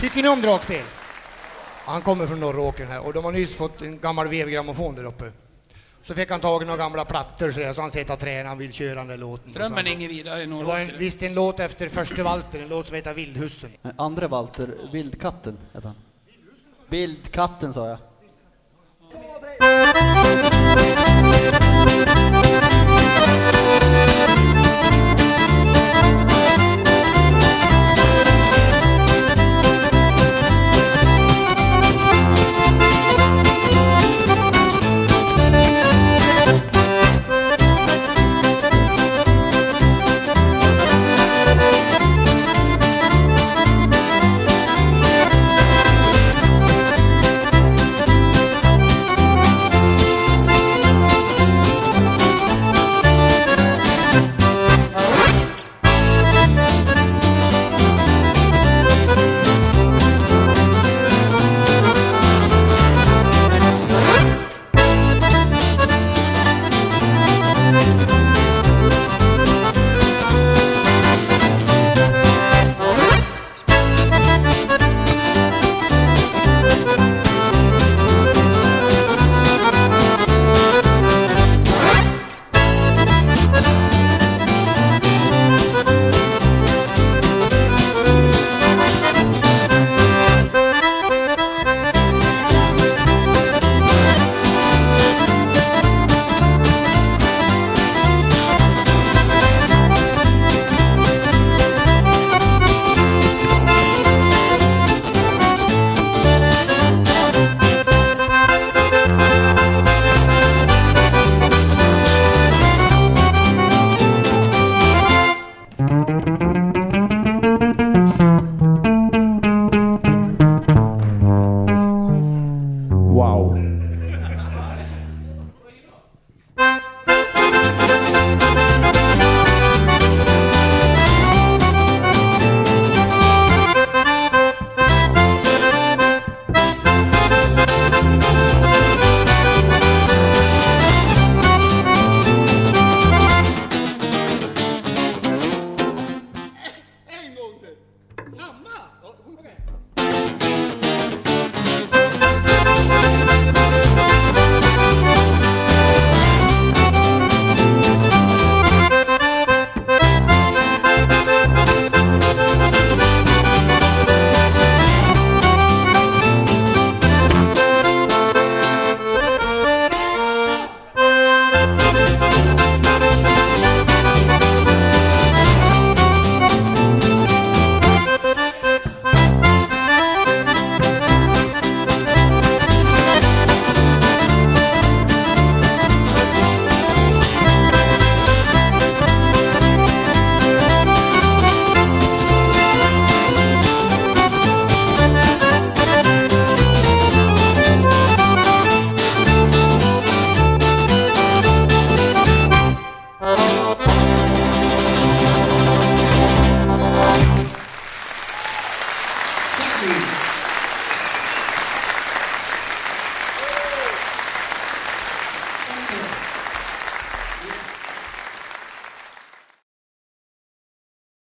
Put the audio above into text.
Tycker ni om dragspel? Han kommer från Norråker här och de har nyss fått en gammal vevgrammofon där uppe. Så fick han tag i några gamla plattor så, så han sitter och tränar, han vill köra den där låten. Strömmen är inget vidare i Det var en, visst en låt efter förste Walter, en låt som heter Vildhussen. Andre Walter, Vildkatten heter han. Vildkatten sa jag.